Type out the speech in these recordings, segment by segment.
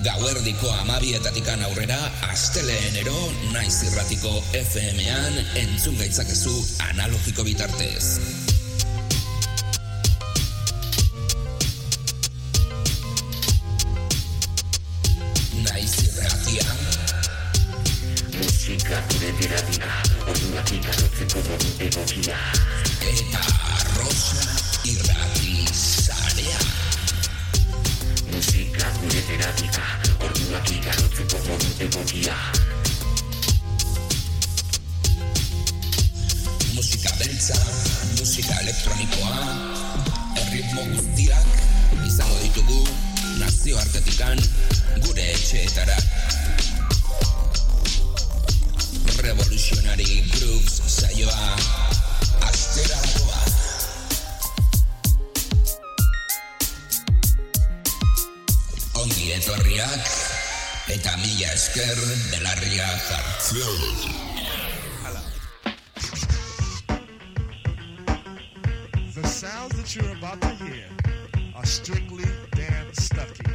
Gauerdiko amabietatikan aurrera, asteleenero, naiz irratiko FM-an, entzun gaitzakezu analogiko bitartez. Naiz irratia. Musika Musika gure terapia, orduak ikarotzeko modu egokia. Musika beltza, musika elektronikoa, erritmo guztiak, izango ditugu, nazio artetikan, gure etxeetara. Revolutionary Grooves saioa, astera etorriak, eta mila esker belarria jartzen. The sounds that you're about to hear are strictly Dan Stucky.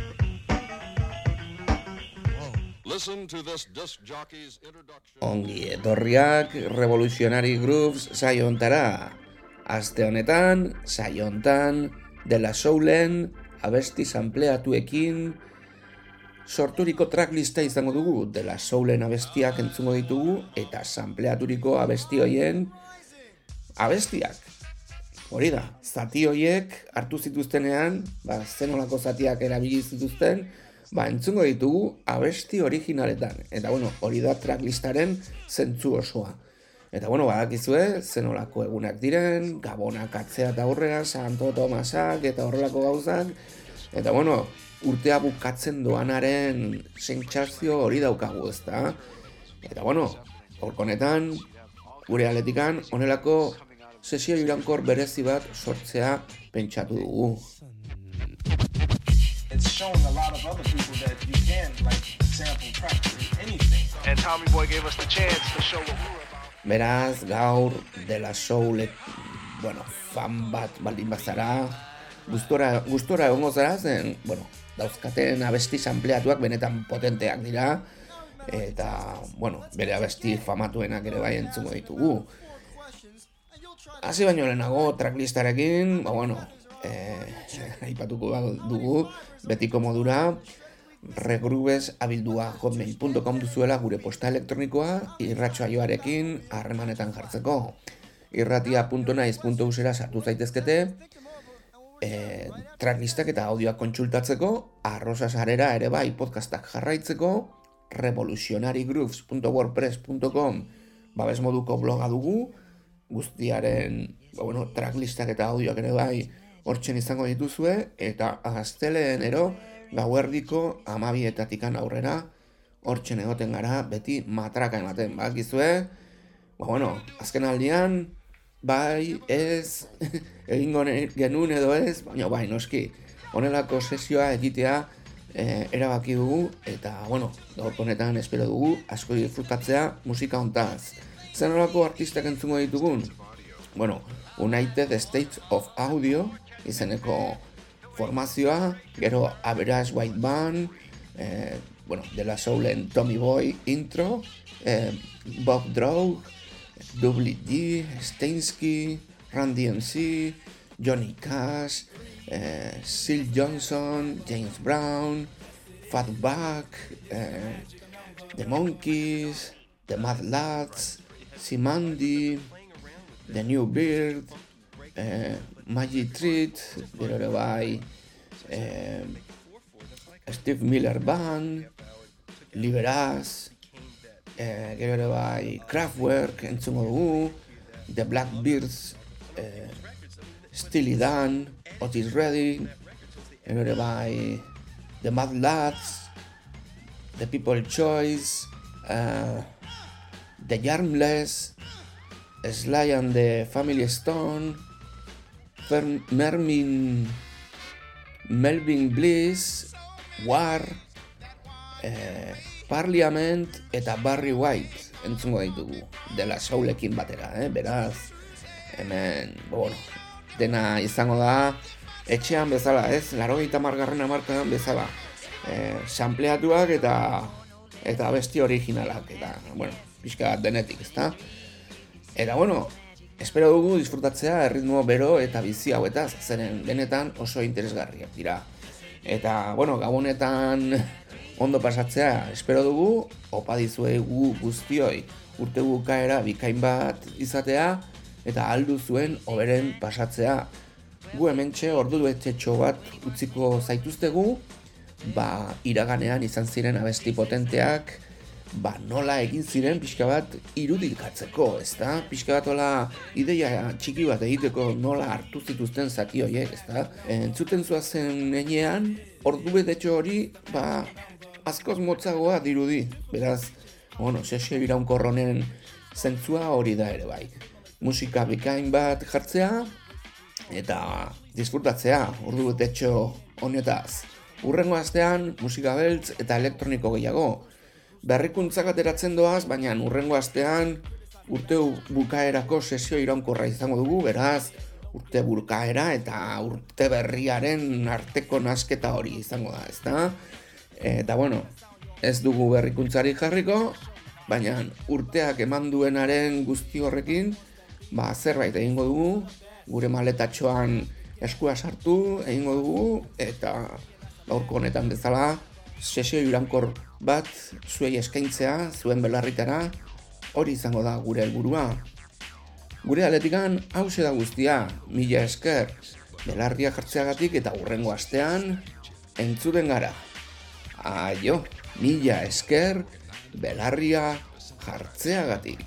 Listen to this disc jockey's introduction. Ongi etorriak Revolutionary Grooves saio hontara. Aste honetan, saio hontan, dela soulen, abesti sampleatuekin, sorturiko tracklista izango dugu, dela soulen abestiak entzungo ditugu, eta sampleaturiko abesti hoien abestiak. Hori da, zati hoiek hartu zituztenean, ba, zenolako zatiak erabili zituzten, ba, entzungo ditugu abesti originaletan. Eta bueno, hori da tracklistaren zentzu osoa. Eta bueno, badakizue, zenolako egunak diren, gabonak atzea eta aurrera, Santo Tomasak eta horrelako gauzak. Eta bueno, urtea bukatzen doanaren sentsazio hori daukagu, ezta? Eta bueno, gaurko honetan, gure aletikan, honelako sesio irankor berezi bat sortzea pentsatu dugu. it's shown a lot of other people that you can like sample practically anything. And Tommy Boy gave us the chance to show what we were about. Beraz, gaur, dela soul, bueno, fan bat baldin bazara, gustora, gustora egongo zara zen, bueno, dauzkaten abesti sampleatuak benetan potenteak dira, eta, bueno, bere abesti famatuenak ere bai entzungo ditugu. Hasi baino lehenago, tracklistarekin, ba, bueno, eh, aipatuko dugu, betiko modura, regrubes abildua hotmail.com duzuela gure posta elektronikoa irratxoaioarekin harremanetan jartzeko. irratia.naiz.usera sartu zaitezkete, e, tracklistak eta audioak kontsultatzeko, arrosa sarera ere bai podcastak jarraitzeko, revolutionarygrooves.wordpress.com babes moduko bloga dugu, guztiaren ba, bueno, tracklistak eta audioak ere bai hortzen izango dituzue, eta asteleenero gauerdiko amabietatikan aurrera hortzen egoten gara beti matraka ematen, bakizue, ba bueno, azken aldian, bai, ez, egingo genuen edo ez, baina bai, noski, honelako sesioa egitea eh, erabaki dugu, eta, bueno, gaurko honetan espero dugu, asko disfrutatzea musika hontaz. Zer nolako artistak entzungo ditugun? Bueno, United States of Audio, izeneko formazioa, gero Average White Band, eh, bueno, de la Soulen Tommy Boy intro, eh, Bob Drow, Doubly D, Stainsky, Randy MC, Johnny Cash, eh, Johnson, James Brown, Fatback, eh, The Monkeys, The Mad Lads, Simandy, The New Beard, eh, Magic Treat, ere bai, eh, Steve Miller Band, Liberaz, eh, ere bai, Kraftwerk, entzungo dugu, The Blackbeards, eh, Steely Dan, Otis Redding, ere bai, The Mad Lads, The People Choice, uh, The Yarmless, Sly and the Family Stone, Mermin, Melvin Bliss, War, eh, Parliament eta Barry White entzungo ditugu, dela soulekin batera, eh? beraz, hemen, bueno, dena izango da, etxean bezala, ez, laro gita margarren amarkadan bezala, e, sampleatuak eta eta besti originalak eta, bueno, pixka denetik, ezta? Eta, bueno, espero dugu disfrutatzea erritmo bero eta bizi hauetaz, zeren benetan oso interesgarriak dira. Eta, bueno, gabonetan ondo pasatzea espero dugu, opa dizuegu guztioi urte bukaera bikain bat izatea, eta aldu zuen oberen pasatzea. Gu hementxe ordu duetxetxo bat utziko zaituztegu, ba, iraganean izan ziren abesti potenteak, ba, nola egin ziren pixka bat irudikatzeko, ezta? Pixka bat hola ideia txiki bat egiteko nola hartu zituzten zati horiek, ezta? Entzuten zuazen enean, ordu betetxo hori, ba, askoz motzagoa dirudi, beraz, bueno, sesio iraunkorronen zentzua hori da ere bai. Musika bikain bat jartzea, eta disfrutatzea, ordu betetxo honetaz. Urrengo astean, musika beltz eta elektroniko gehiago. Berrikuntzak ateratzen doaz, baina urrengo astean urte bukaerako sesio iraunkorra izango dugu, beraz, urte bukaera eta urte berriaren arteko nasketa hori izango da, ezta? Eta bueno, ez dugu berrikuntzari jarriko, baina urteak eman duenaren guzti horrekin, ba, zerbait egingo dugu, gure maletatxoan eskua sartu egingo dugu, eta gaurko honetan bezala, sesio irankor bat zuei eskaintzea, zuen belarritara, hori izango da gure helburua. Gure aletikan hause da guztia, mila esker, belarria jartzeagatik eta hurrengo astean, entzuten gara. Aio, mila esker, belarria jartzeagatik.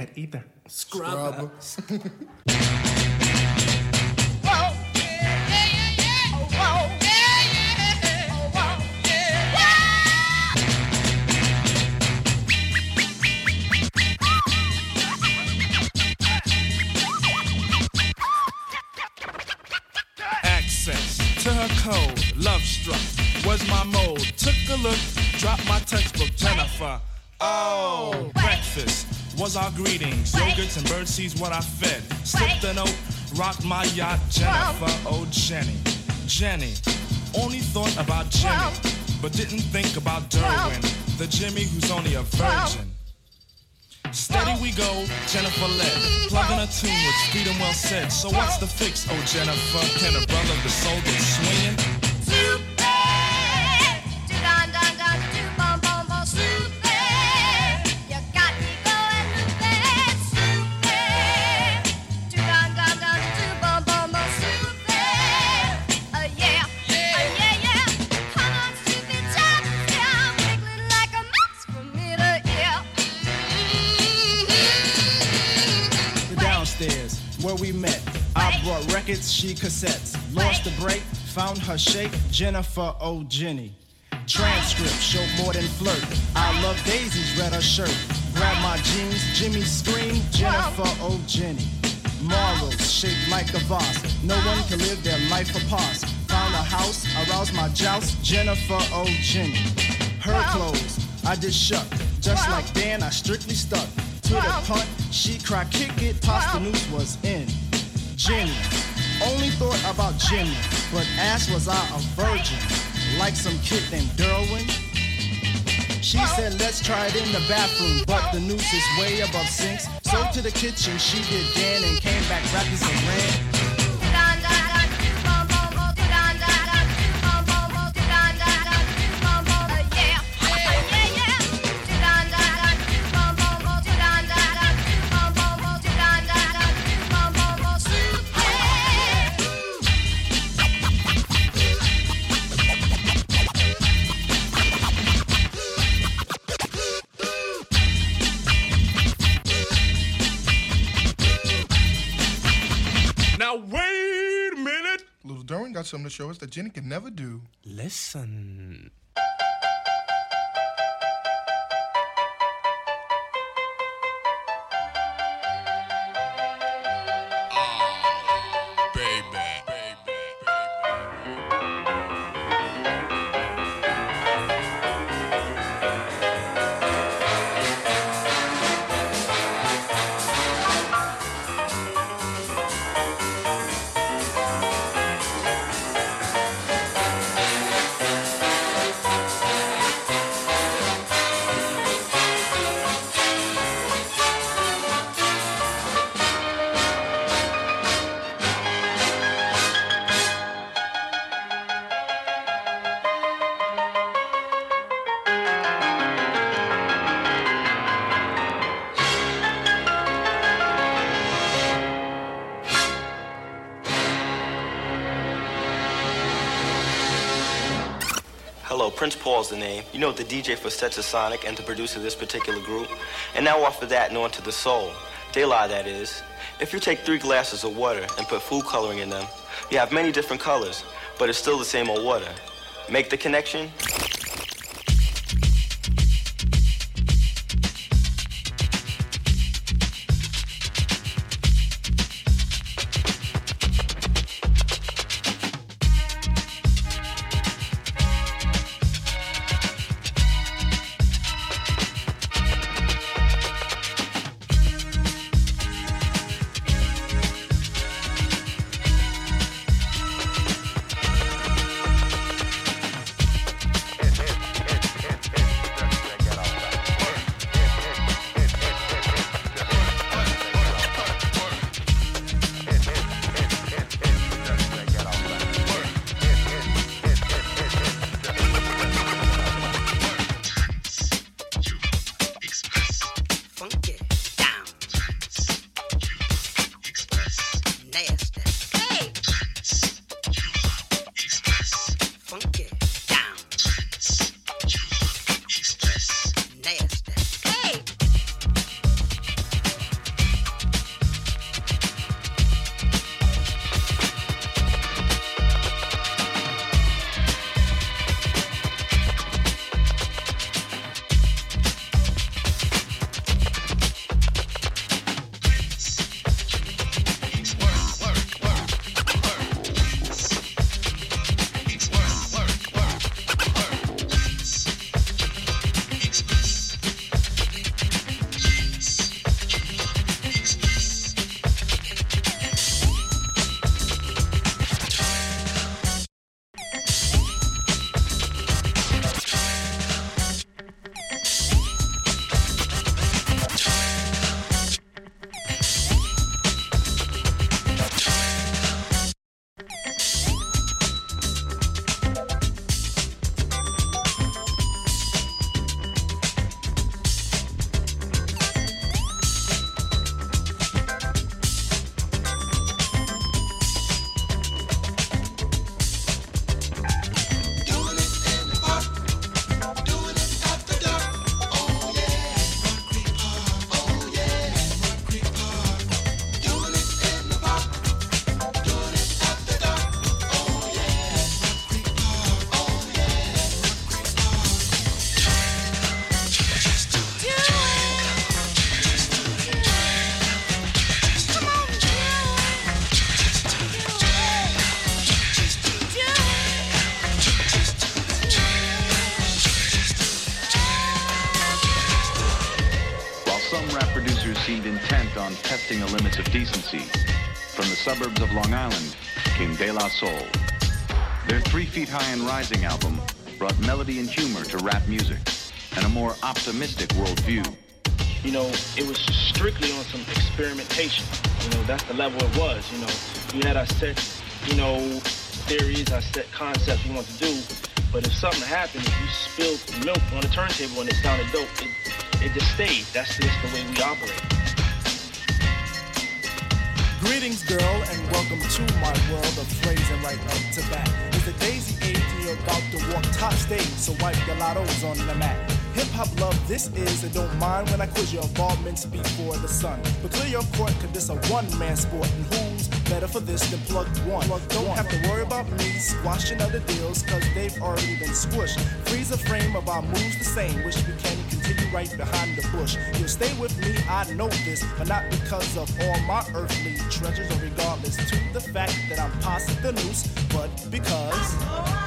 Getting a haircut either. Scrub. Access and birdseeds, what I fed. Slipped a note, rocked my yacht, Jennifer. Oh, Jenny, Jenny. Only thought about Jimmy, but didn't think about Derwin, the Jimmy who's only a virgin. Steady we go, Jennifer led. Plugging a tune with freedom well said. So what's the fix, oh Jennifer? Can a brother the soul get swinging? She cassettes. Lost the break, found her shape, Jennifer O. Jenny. Transcript showed more than flirt. I love Daisy's read her shirt. Grab my jeans, Jimmy scream, Jennifer O. Jenny. Morals shaped like a vase. No one can live their life apart. Found a house, aroused my joust, Jennifer O. Jenny. Her clothes, I just shuck. Just like Dan, I strictly stuck. To the punt, she cried, kick it, the noose was in. Jenny, only thought about Jimmy, but ass was I a virgin, like some kid named Derwin. She said, let's try it in the bathroom, but the noose is way above sinks. So to the kitchen, she did Dan and came back rapping some ran. Got something to show us that Jenny can never do. Listen. You know the DJ for Sonic and the producer of this particular group. And now off of that and on to the soul. Lie, that is. If you take three glasses of water and put food coloring in them, you have many different colors, but it's still the same old water. Make the connection? La Soul. Their Three Feet High and Rising album brought melody and humor to rap music and a more optimistic worldview. You know, it was strictly on some experimentation. You know, that's the level it was. You know, we had our set, you know, theories, our set concepts we want to do. But if something happened, if you spilled milk on the turntable and it sounded dope, it, it just stayed. That's just the way we operate. Greetings, girl, and welcome to my world of phrasing right up to bat. It's the daisy age you're about to walk top stage, so wipe your lottos on the mat. Hip hop love, this is, and don't mind when I quiz your involvements before the sun. But clear your court, cause this a one man sport, and who's better for this than plug one? don't have to worry about me squashing other deals, cause they've already been squished. Freeze a frame of our moves the same, wish we can continue right behind the bush. You'll stay with me, I know this, but not because of all my earthly treasures, or regardless to the fact that I'm past the noose, but because.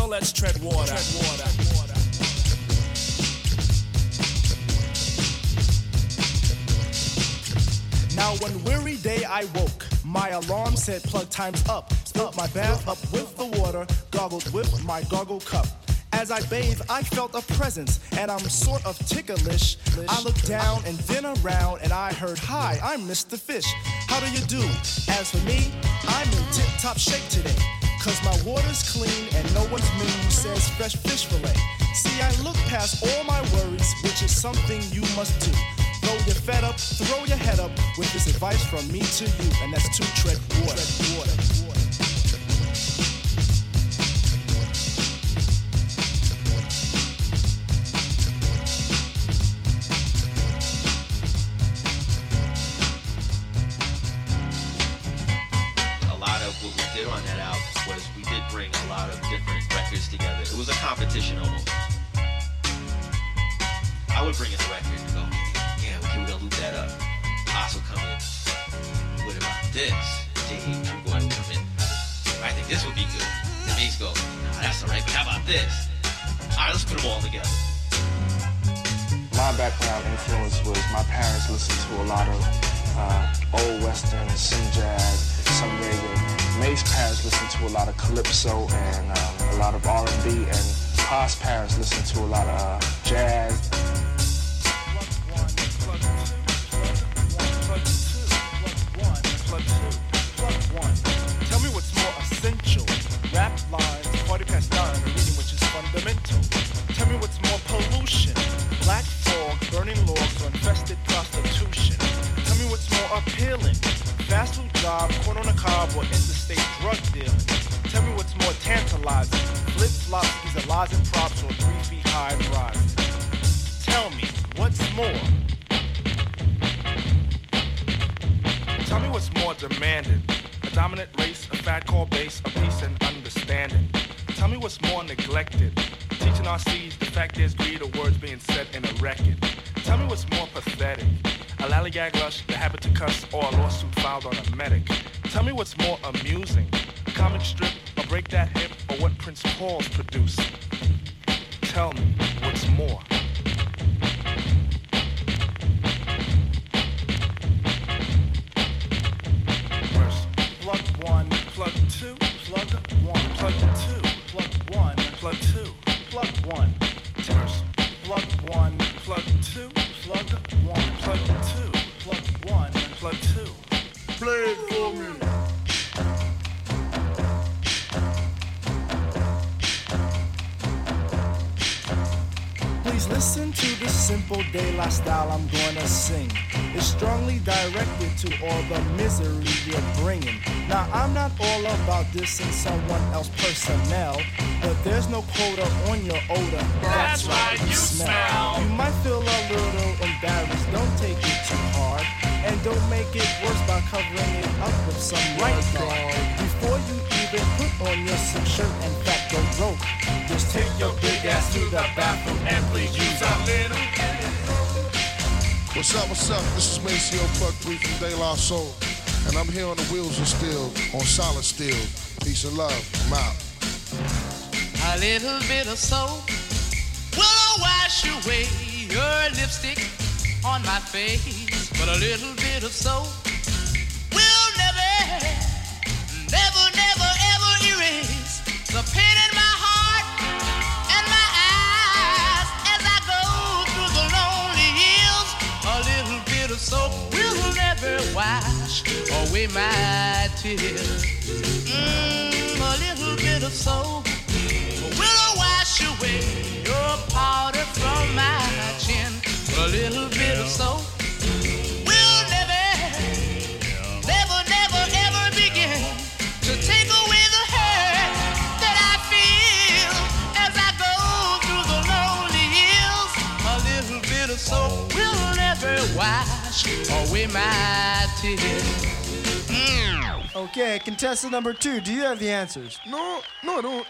So let's tread water. Tread water. Now one weary day I woke. My alarm said plug time's up. Spilled my bath up with the water, gargled with my goggle cup. As I bathed, I felt a presence, and I'm sort of ticklish. I looked down and then around, and I heard, Hi, I'm Mr. Fish. How do you do? As for me, I'm in tip top shape today. Cause my water's clean and no one's menu says fresh fish fillet. See, I look past all my worries, which is something you must do. Though you're fed up, throw your head up with this advice from me to you, and that's to tread water. water, water. Nah, alright, but how about this? Alright, let's put them all together. My background influence was my parents listened to a lot of uh, old western, some jazz, some reggae. May's parents listened to a lot of calypso and um, a lot of R&B, and Pa's parents listened to a lot of uh, jazz. Tell me what's more essential. Rap lines, which. Tell me what's more pollution. Black fog, burning logs, or infested prostitution. Tell me what's more appealing. Fast food job, corn on a cob, or interstate drug dealing. Tell me what's more tantalizing. Flip flops, these are lies and props, or three feet high and. Tell me, what's more? Tell me what's more demanded. A dominant race, a fat core base, a peace and understanding. Tell me what's more neglected. Teaching our seeds the fact there's greed or words being said in a record. Tell me what's more pathetic. A lallygag rush, the habit to cuss, or a lawsuit filed on a medic. Tell me what's more amusing. A comic strip, or break that hip, or what Prince Paul's produced. Tell me what's more. Plug one, plug two, plug one, plug two, plug two, plug one. Verse. Plug one, plug two, plug one, plug two, plug one, plug two. Play it for me. Please listen to this simple De La style I'm gonna sing. It's strongly directed to all the misery you're bringing. Now, I'm not all about this dissing someone else's personnel, but there's no quota on your odor. That's right, you smell. You might feel a little embarrassed. Don't take it too hard. And don't make it worse by covering it up with some right guard. Before you even put on your silk shirt and fat your rope, just take your big ass to the bathroom and please use a little. What's up, what's up? This is Maseo Buck 3 from De La Soul. And I'm here on the wheels of steel, on solid steel. Peace and love. I'm out. A little bit of soap will wash away your lipstick on my face. But a little bit of soap will never, never, never, ever erase the pain in my never wash away my tears. Mm, a little bit of soap will wash away your powder from my chin. A little bit of soap away my tears. Mm. Okay, contestant number two, do you have the answers? No, no, I don't.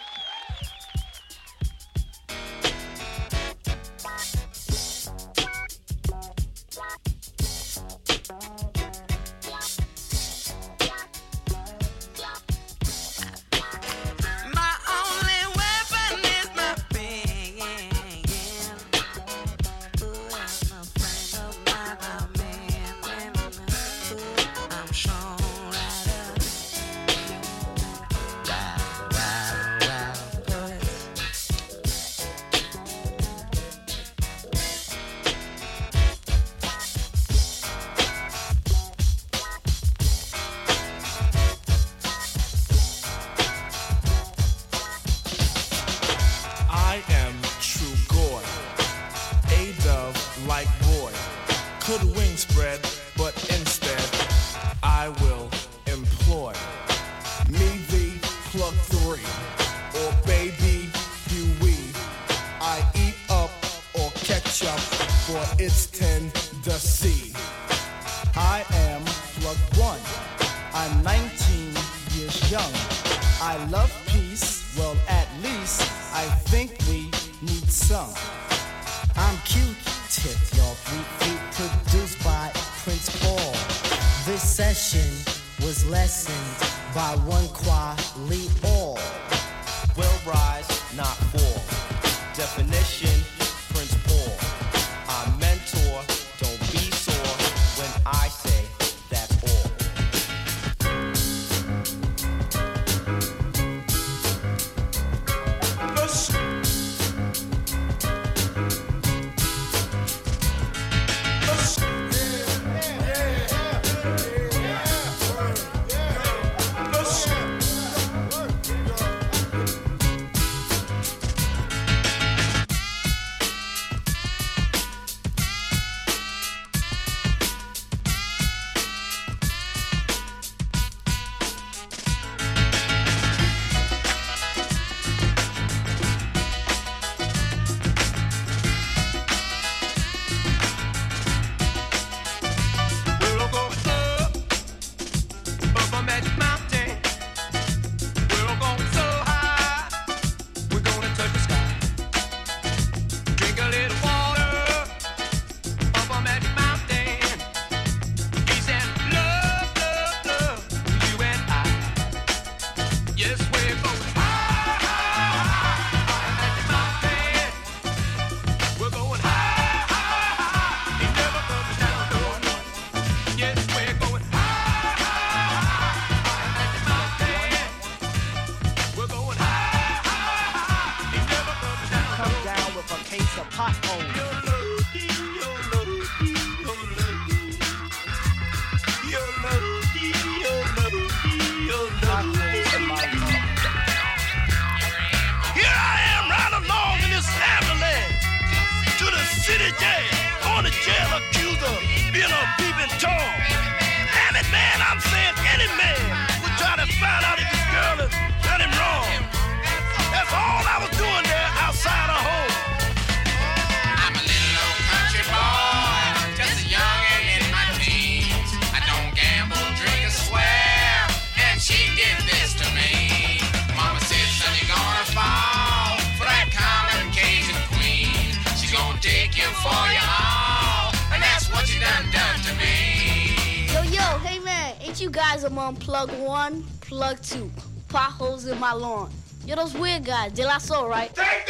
Those weird guys, De La Soul, right? Take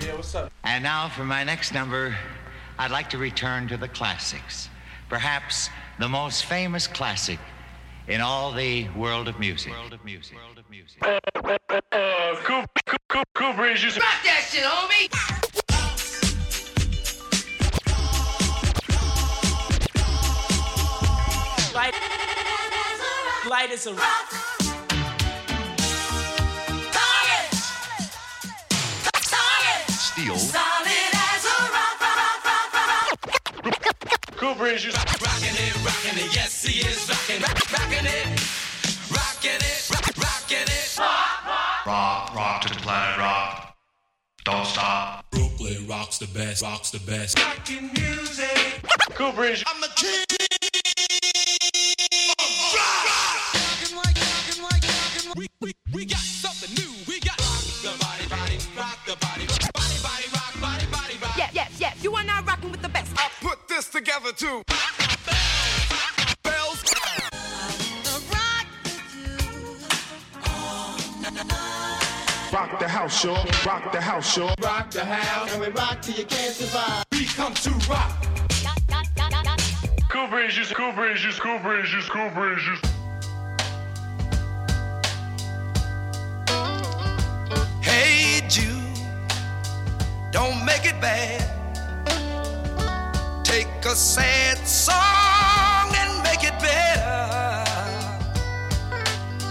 Yeah, what's up? And now for my next number, I'd like to return to the classics. Perhaps the most famous classic in all the world of music. World of music. World of music. cool, cool, cool, cool breeze. You Rock that shit, homie! Light is a rock. Steel. Cool breeze. You Rockin' it, rockin' it, yes he is rockin', rockin' it, rockin' it, rockin' it. Rock, rock to the planet rock. Don't stop. Brooklyn rocks the best, rocks the best. Rockin' music. Cool breeze. I'm the king. This together too. Rock the house, y'all. Rock the house, y'all. Rock the house. And we rock till you can't survive. We come to rock. Cool breeze. You cool breeze. You cool breeze. You cool breeze. You Hey Jude, don't make it bad. Take a sad song and make it better.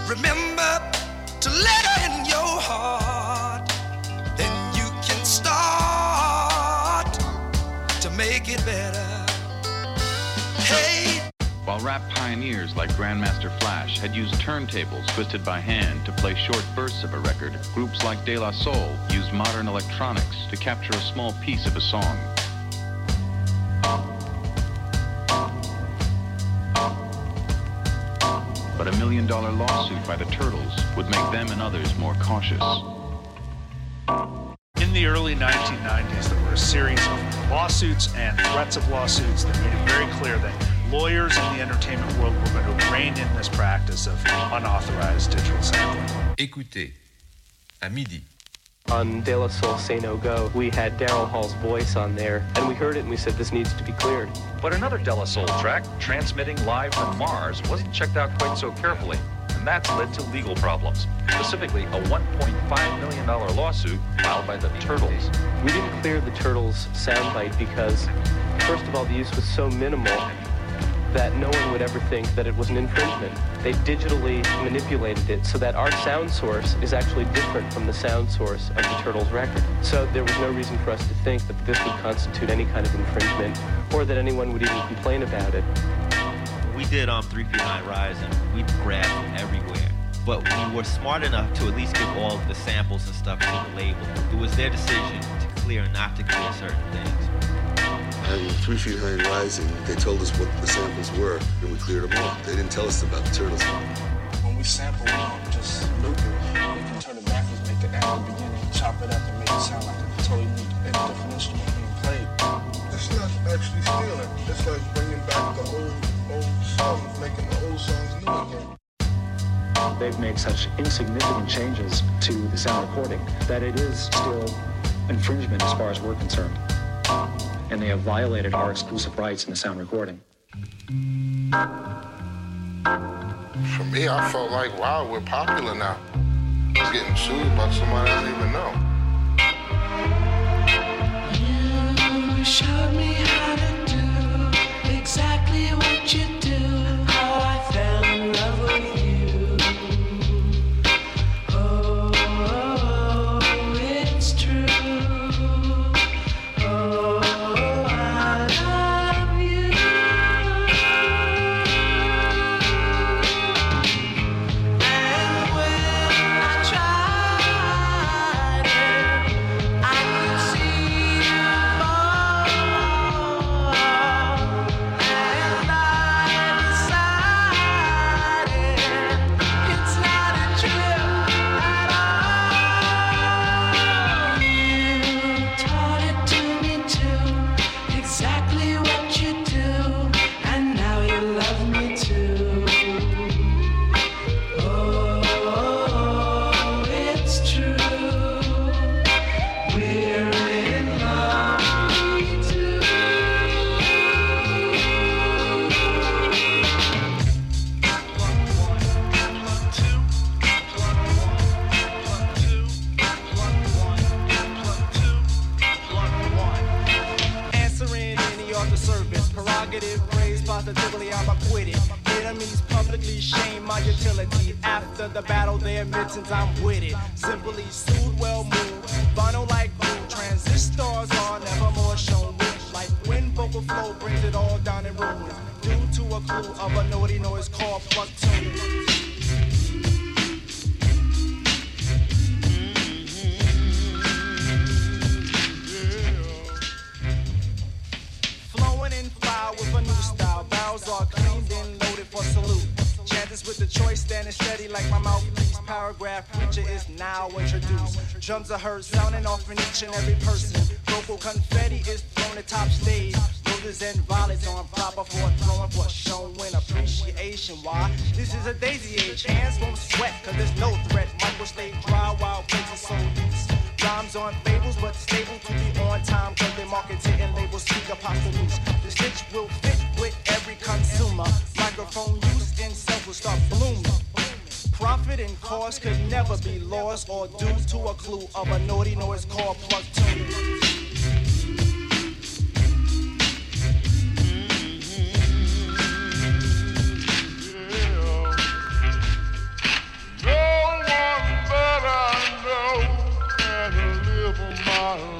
Remember to let her in your heart. Then you can start to make it better. Hey, While rap pioneers like Grandmaster Flash had used turntables twisted by hand to play short bursts of a record, groups like De La Soul used modern electronics to capture a small piece of a song. But a million dollar lawsuit by the Turtles would make them and others more cautious. In the early 1990s, there were a series of lawsuits and threats of lawsuits that made it very clear that lawyers in the entertainment world were going to rein in this practice of unauthorized digital sampling. Écoutez, à midi. On De La Soul Say No Go, we had Daryl Hall's voice on there, and we heard it and we said this needs to be cleared. But another De La Soul track, transmitting live from Mars, wasn't checked out quite so carefully, and that's led to legal problems. Specifically, a $1.5 million lawsuit filed by the Turtles. We didn't clear the Turtles soundbite because, first of all, the use was so minimal that no one would ever think that it was an infringement. They digitally manipulated it so that our sound source is actually different from the sound source of the Turtles record. So there was no reason for us to think that this would constitute any kind of infringement or that anyone would even complain about it. We did um Three Feet High Rise and we grabbed everywhere. But we were smart enough to at least give all of the samples and stuff to the label. It was their decision to clear and not to clear certain things. And Three Feet High and Rising, they told us what the samples were, and we cleared them all. They didn't tell us about the turtles. When we sample, we don't just loop it. We can turn it backwards, make the end the beginning, chop it up, and make it sound like a totally new and different instrument being played. It's not actually stealing. It's like bringing back the old, old songs, making the old songs new again. They've made such insignificant changes to the sound recording that it is still infringement as far as we're concerned. And they have violated our exclusive rights in the sound recording. For me, I felt like, wow, we're popular now. I was getting sued by somebody I didn't even know. You showed me how to do exactly what you do. Positively, I'm acquitted. Enemies publicly shame my utility. After the battle, they admit since I'm with it. Simply sued, well moved. Vinyl like glue, transistors are never more shown. Like when vocal flow brings it all down in ruins. Due to a clue of a naughty noise called Plug Tunin'. Are cleaned and loaded for salute. Chances with the choice standing steady like my mouthpiece. Paragraph preacher is now introduced. Drums are heard sounding off in each and every person. Vocal confetti is thrown at top stage. Roses and violets on proper for throwing for showing appreciation. Why? This is a daisy age. Hands won't sweat cause there's no threat. Micro stay dry while places so loose. Rhymes on fables, but stable to be on time. Cause they market it and labels speak apostles. The stitch will fit every consumer. Microphone use in self will start blooming. Profit and cost could never be lost or due to a clue of a naughty noise called Plug Tunin'. No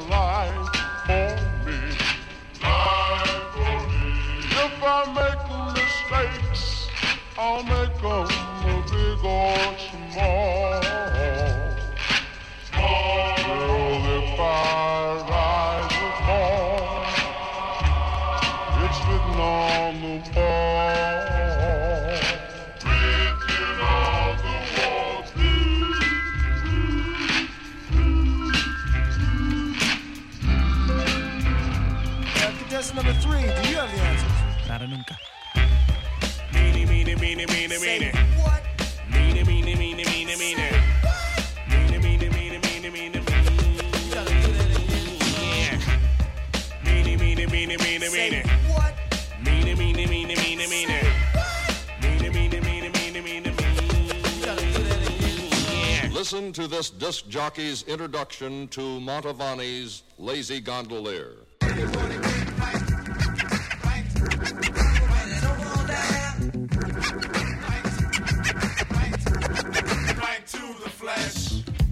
I make mistakes, I'll make them big or small. This disc jockey's introduction to Mantovani's Lazy Gondolier.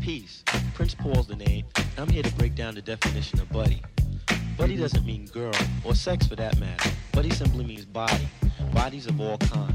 Peace. Prince Paul's the name. I'm here to break down the definition of buddy. Buddy doesn't mean girl, or sex for that matter. Buddy simply means body. Bodies of all kinds.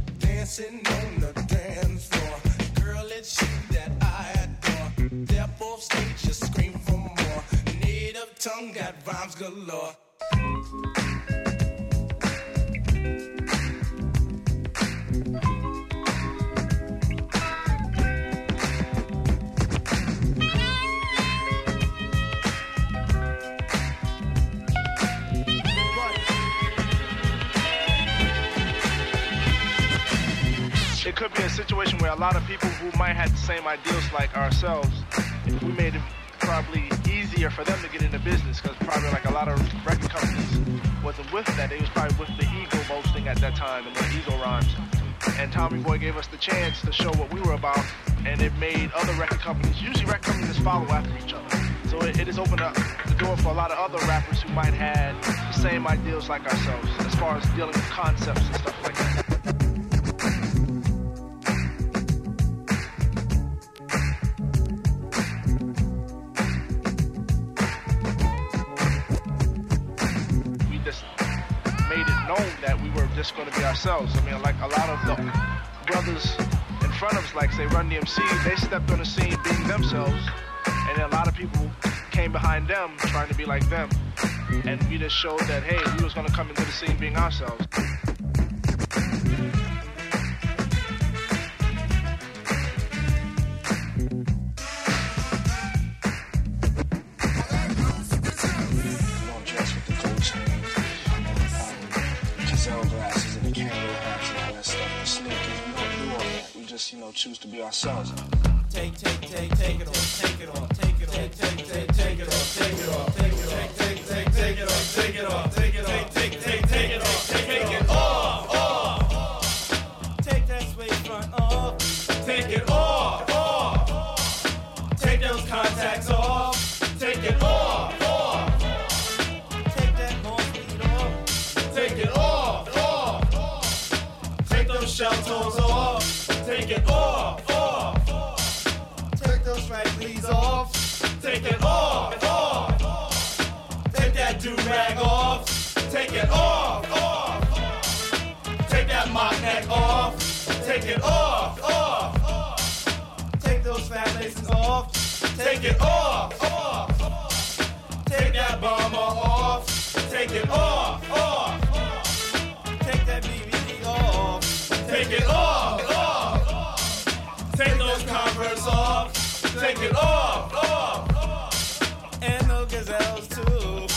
Lot of people who might have the same ideals like ourselves, we made it probably easier for them to get into business, because probably like a lot of record companies wasn't with that. They was probably with the ego boasting at that time, and the ego rhymes. And Tommy Boy gave us the chance to show what we were about, and it made other record companies, usually record companies follow after each other. So it, it has opened up the door for a lot of other rappers who might have the same ideals like ourselves, as far as dealing with concepts and stuff just going to be ourselves. I mean, like a lot of the brothers in front of us, like say Run DMC, they stepped on the scene being themselves, and a lot of people came behind them trying to be like them. And we just showed that hey, we was going to come into the scene being ourselves. Know, choose to be ourselves. Take, take, take, take it off, take it off, take it off, take, take, take, take it off, take it off, take it off, take, take, take it off, take it off, take it off, take, take, take it off, take it off, off. Take that suede front off, take it off, off. Take those contacts off, take it off, off. Take that long off, take it off, off. Take those shell toes off, take it off. Raglees off. Take it off, off. Take that do rag off. Take it off, off. Take that mock neck off. Take it off, off. Take those fat laces off. Take it off, off. Take that bomber off. Take it off, off. Take that BBD off. Take it off, off. Take those Converse off. Take it off, off. off. And the gazelles too.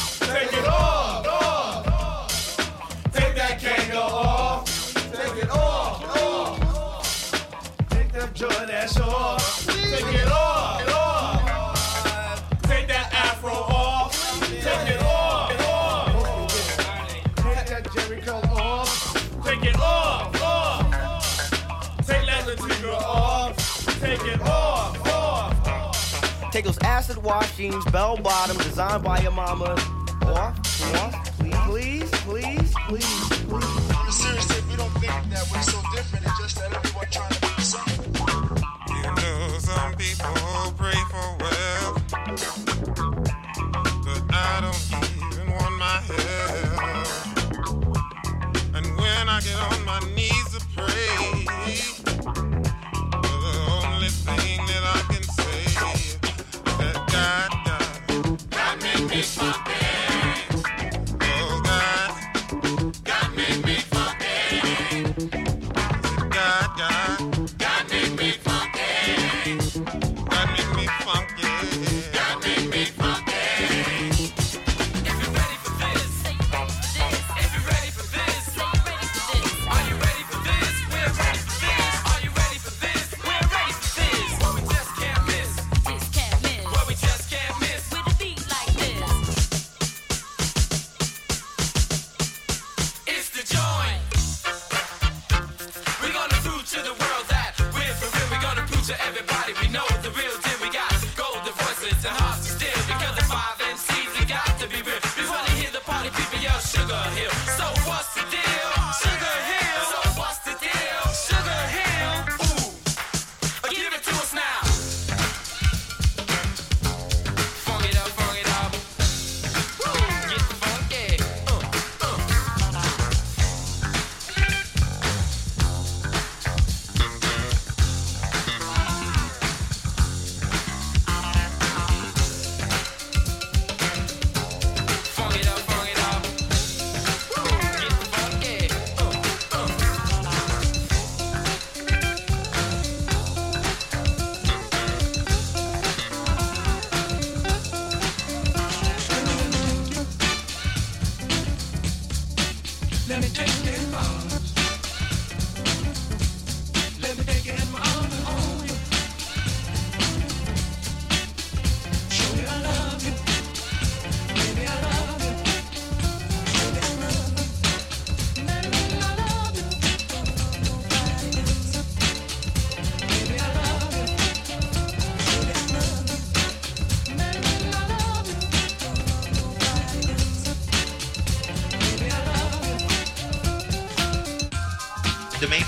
Those acid washings, bell bottom, designed by your mama. Off, off, please, please, please, please, please. On a serious tip, we don't think that we're so different. It's just that everyone trying to be the same. You know, some people pray for wealth, but I don't even want my help. And when I get on my knees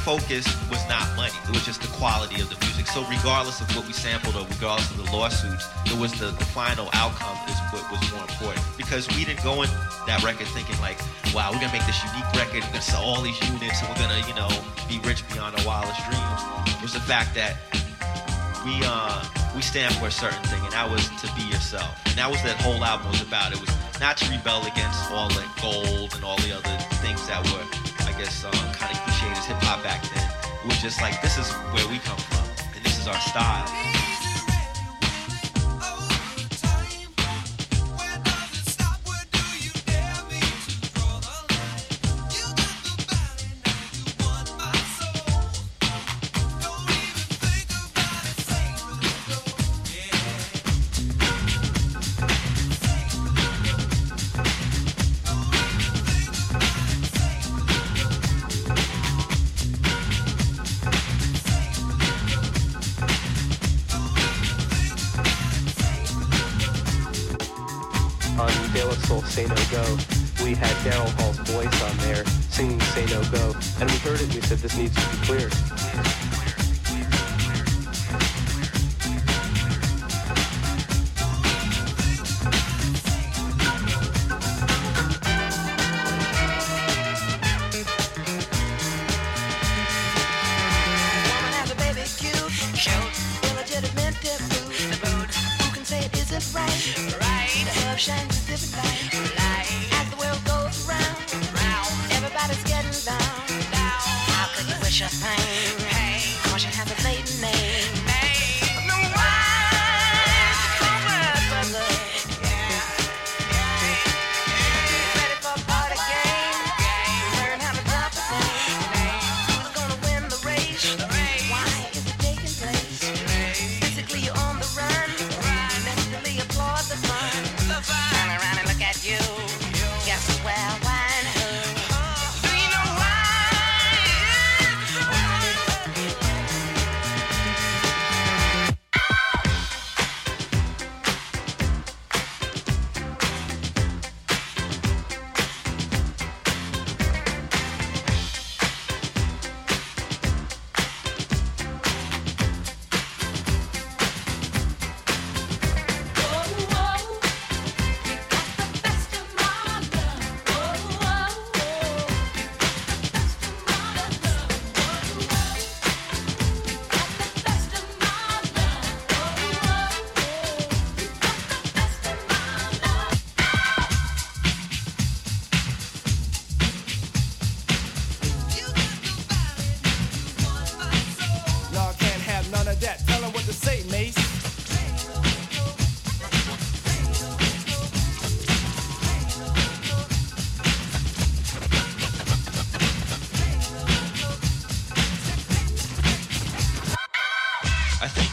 focus was not money. It was just the quality of the music. So regardless of what we sampled or regardless of the lawsuits, it was the, the final outcome is what was more important. Because we didn't go in that record thinking like, wow, we're gonna make this unique record, we're gonna sell all these units, and we're gonna, you know, be rich beyond our wildest dreams. It was the fact that we uh we stand for a certain thing, and that was to be yourself. And that was that whole album was about. It was not to rebel against all the gold and all the other things that were, I guess, um, kind of as hip hop back then. It was just like this is where we come from, and this is our style.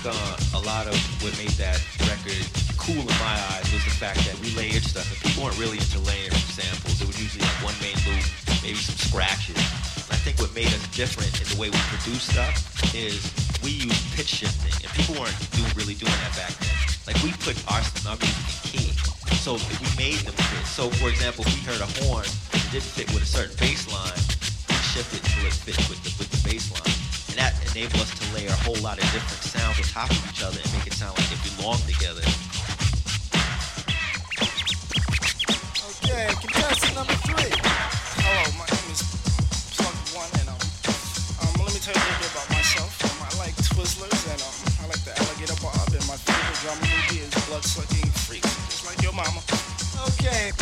Uh, a lot of what made that record cool in my eyes was the fact that we layered stuff. And people weren't really into layering samples. It was usually like one main loop, maybe some scratches. And I think what made us different in the way we produce stuff is we use pitch shifting, and people weren't do, really doing that back then. Like we put our, our music in key, so we made them fit. So for example, if we heard a horn that didn't fit with a certain bass line, we shifted to it fit with the with the bass line. Enabled us to layer a whole lot of different sounds on top of each other and make it sound like it belonged together. Okay, contestant number three. Hello, my name is Plug One, and um, um, let me tell you a little bit about myself. Um, I like Twizzlers, and um, I like the Alligator Bob, and my favorite drama movie is Blood Sucking Freaks, just like your mama. Okay,